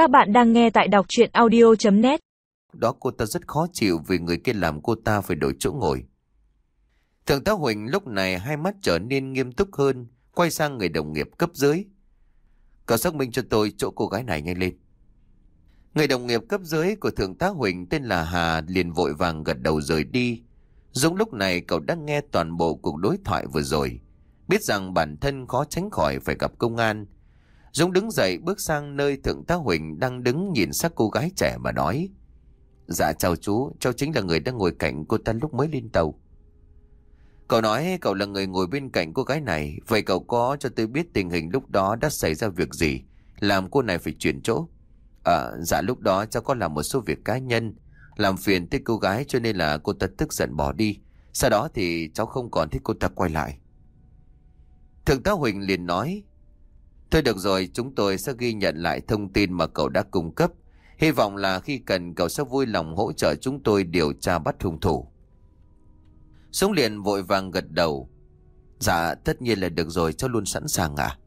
Các bạn đang nghe tại đọc chuyện audio.net Đó cô ta rất khó chịu vì người kia làm cô ta phải đổi chỗ ngồi. Thượng tá Huỳnh lúc này hai mắt trở nên nghiêm túc hơn, quay sang người đồng nghiệp cấp dưới. Cậu xác minh cho tôi chỗ cô gái này nhanh lên. Người đồng nghiệp cấp dưới của Thượng tá Huỳnh tên là Hà liền vội vàng gật đầu rời đi. Dũng lúc này cậu đã nghe toàn bộ cuộc đối thoại vừa rồi. Biết rằng bản thân khó tránh khỏi phải gặp công an. Dũng đứng dậy bước sang nơi Thượng tá Huỳnh đang đứng nhìn sắc cô gái trẻ mà nói. Dạ chào chú, cháu chính là người đang ngồi cạnh cô ta lúc mới lên tàu. Cậu nói cậu là người ngồi bên cạnh cô gái này, vậy cậu có cho tôi biết tình hình lúc đó đã xảy ra việc gì, làm cô này phải chuyển chỗ. À, dạ lúc đó cháu có làm một số việc cá nhân, làm phiền tới cô gái cho nên là cô ta tức giận bỏ đi. Sau đó thì cháu không còn thích cô ta quay lại. Thượng tá Huỳnh liền nói, Thôi được rồi, chúng tôi sẽ ghi nhận lại thông tin mà cậu đã cung cấp. Hy vọng là khi cần cậu sẽ vui lòng hỗ trợ chúng tôi điều tra bắt hung thủ. Sống liền vội vàng gật đầu. Dạ, tất nhiên là được rồi, cháu luôn sẵn sàng à.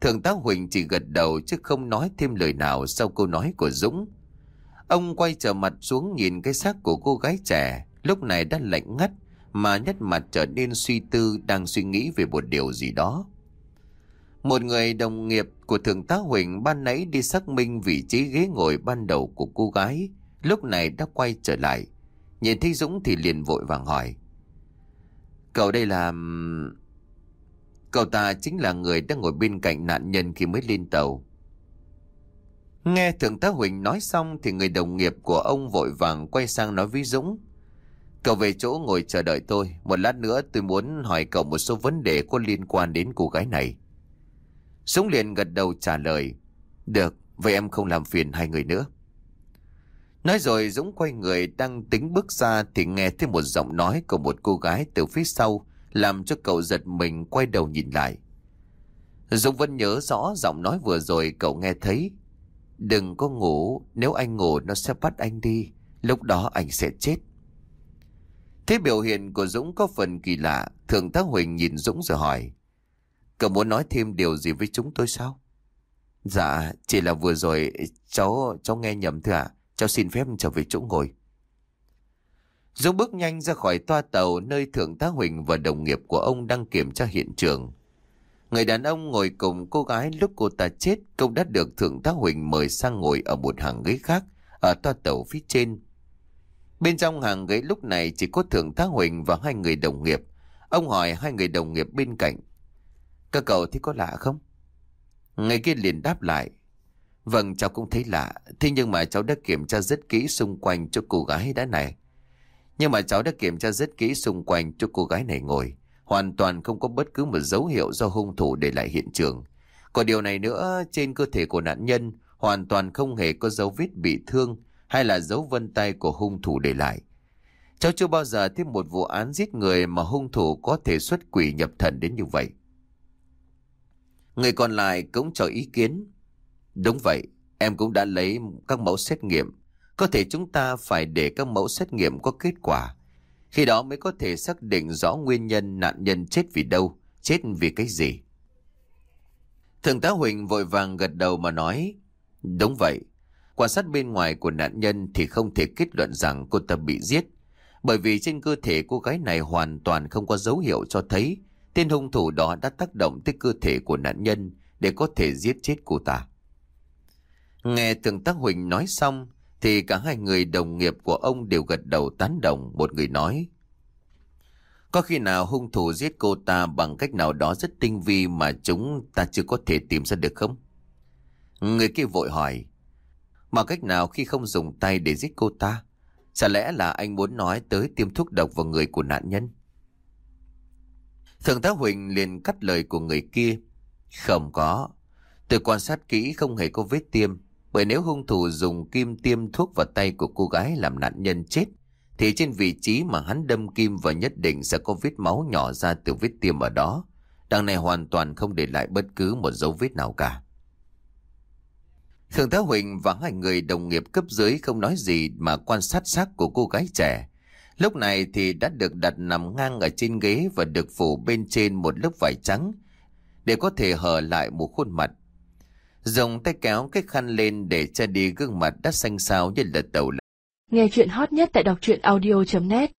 Thượng tá Huỳnh chỉ gật đầu chứ không nói thêm lời nào sau câu nói của Dũng. Ông quay trở mặt xuống nhìn cái xác của cô gái trẻ, lúc này đã lạnh ngắt, mà nhất mặt trở nên suy tư đang suy nghĩ về một điều gì đó. Một người đồng nghiệp của Thượng tá Huỳnh ban nãy đi xác minh vị trí ghế ngồi ban đầu của cô gái, lúc này đã quay trở lại. Nhìn thấy Dũng thì liền vội vàng hỏi. Cậu đây là... Cậu ta chính là người đang ngồi bên cạnh nạn nhân khi mới lên tàu. Nghe Thượng tá Huỳnh nói xong thì người đồng nghiệp của ông vội vàng quay sang nói với Dũng. Cậu về chỗ ngồi chờ đợi tôi. Một lát nữa tôi muốn hỏi cậu một số vấn đề có liên quan đến cô gái này. Dũng liền gật đầu trả lời. Được, vậy em không làm phiền hai người nữa. Nói rồi Dũng quay người đang tính bước ra thì nghe thấy một giọng nói của một cô gái từ phía sau làm cho cậu giật mình quay đầu nhìn lại. Dũng vẫn nhớ rõ giọng nói vừa rồi cậu nghe thấy. Đừng có ngủ, nếu anh ngủ nó sẽ bắt anh đi, lúc đó anh sẽ chết. Thế biểu hiện của Dũng có phần kỳ lạ, Thượng tá Huỳnh nhìn Dũng rồi hỏi. Cậu muốn nói thêm điều gì với chúng tôi sao? Dạ, chỉ là vừa rồi cháu cháu nghe nhầm thưa ạ. Cháu xin phép trở về chỗ ngồi. Dũng bước nhanh ra khỏi toa tàu nơi Thượng tá Huỳnh và đồng nghiệp của ông đang kiểm tra hiện trường. Người đàn ông ngồi cùng cô gái lúc cô ta chết cũng đã được Thượng tá Huỳnh mời sang ngồi ở một hàng ghế khác ở toa tàu phía trên. Bên trong hàng ghế lúc này chỉ có Thượng tá Huỳnh và hai người đồng nghiệp. Ông hỏi hai người đồng nghiệp bên cạnh. Các cậu thấy có lạ không? Người kia liền đáp lại. Vâng cháu cũng thấy lạ. Thế nhưng mà cháu đã kiểm tra rất kỹ xung quanh cho cô gái đã này. Nhưng mà cháu đã kiểm tra rất kỹ xung quanh cho cô gái này ngồi. Hoàn toàn không có bất cứ một dấu hiệu do hung thủ để lại hiện trường. Còn điều này nữa, Trên cơ thể của nạn nhân, Hoàn toàn không hề có dấu vết bị thương Hay là dấu vân tay của hung thủ để lại. Cháu chưa bao giờ thấy một vụ án giết người Mà hung thủ có thể xuất quỷ nhập thần đến như vậy. Người còn lại cũng cho ý kiến Đúng vậy, em cũng đã lấy các mẫu xét nghiệm. Có thể chúng ta phải để các mẫu xét nghiệm có kết quả. Khi đó mới có thể xác định rõ nguyên nhân nạn nhân chết vì đâu, chết vì cái gì. Thượng tá Huỳnh vội vàng gật đầu mà nói, đúng vậy, quan sát bên ngoài của nạn nhân thì không thể kết luận rằng cô ta bị giết, bởi vì trên cơ thể cô gái này hoàn toàn không có dấu hiệu cho thấy tên hung thủ đó đã tác động tới cơ thể của nạn nhân để có thể giết chết cô ta. Nghe Thượng tá Huỳnh nói xong, thì cả hai người đồng nghiệp của ông đều gật đầu tán đồng một người nói. Có khi nào hung thủ giết cô ta bằng cách nào đó rất tinh vi mà chúng ta chưa có thể tìm ra được không? Người kia vội hỏi. Bằng cách nào khi không dùng tay để giết cô ta? Chả lẽ là anh muốn nói tới tiêm thuốc độc vào người của nạn nhân? Thượng tá Huỳnh liền cắt lời của người kia. Không có. Tôi quan sát kỹ không hề có vết tiêm. Bởi nếu hung thủ dùng kim tiêm thuốc vào tay của cô gái làm nạn nhân chết, thì trên vị trí mà hắn đâm kim và nhất định sẽ có vết máu nhỏ ra từ vết tiêm ở đó. Đằng này hoàn toàn không để lại bất cứ một dấu vết nào cả. Thượng tá Huỳnh và hai người đồng nghiệp cấp dưới không nói gì mà quan sát xác của cô gái trẻ. Lúc này thì đã được đặt nằm ngang ở trên ghế và được phủ bên trên một lớp vải trắng để có thể hở lại một khuôn mặt. Dùng tay kéo cái khăn lên để che đi gương mặt đã xanh xao như lật đầu. Nghe chuyện hot nhất tại đọc truyện audio.net